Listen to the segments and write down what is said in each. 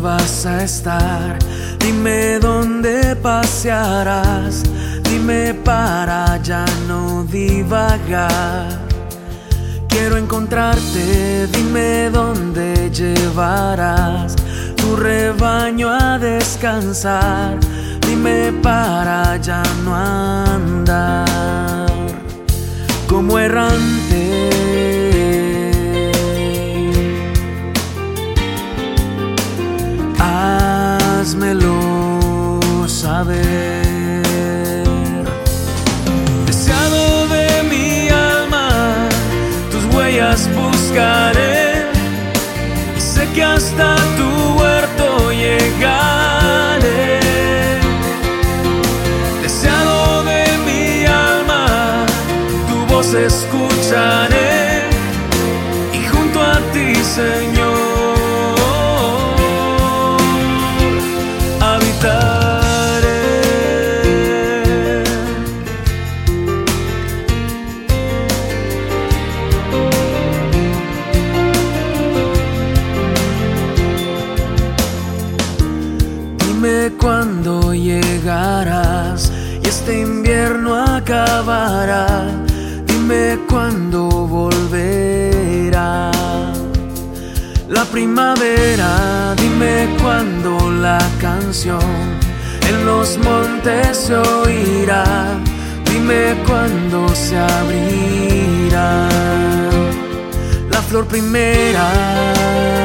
vas a estar, dime dónde pasearás, dime para ya no divagar. Quiero encontrarte, dime dónde llevarás tu rebaño a descansar, dime para ya no Deseado de mi alma, tus huellas buscaré. Y sé que hasta tu huerto llegaré. Deseado de mi alma, tu voz escucharé. Y junto a ti, Señor. Dime cuándo llegarás y este invierno acabará. Dime cuándo volverá la primavera. Dime cuándo la canción en los montes se oirá. Dime cuándo se abrirá la flor primera.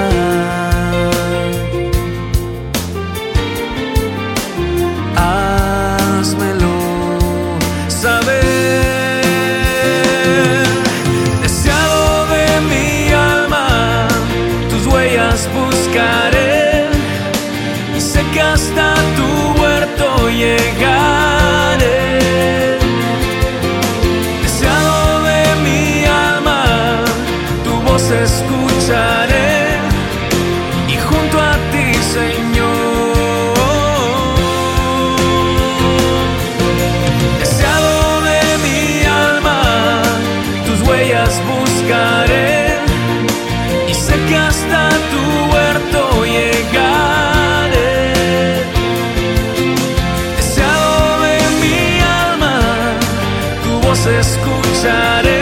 y sé que hasta tu huerto llegaré. Deseado de mi alma, tu voz escucharé. escucharé.